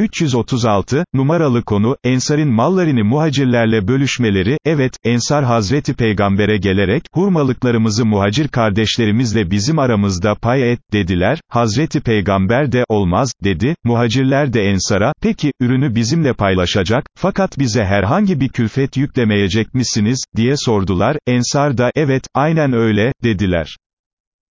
336, numaralı konu, Ensar'ın mallarını muhacirlerle bölüşmeleri, evet, Ensar Hazreti Peygamber'e gelerek, hurmalıklarımızı muhacir kardeşlerimizle bizim aramızda pay et, dediler, Hazreti Peygamber de, olmaz, dedi, muhacirler de Ensar'a, peki, ürünü bizimle paylaşacak, fakat bize herhangi bir külfet yüklemeyecek misiniz, diye sordular, Ensar da, evet, aynen öyle, dediler.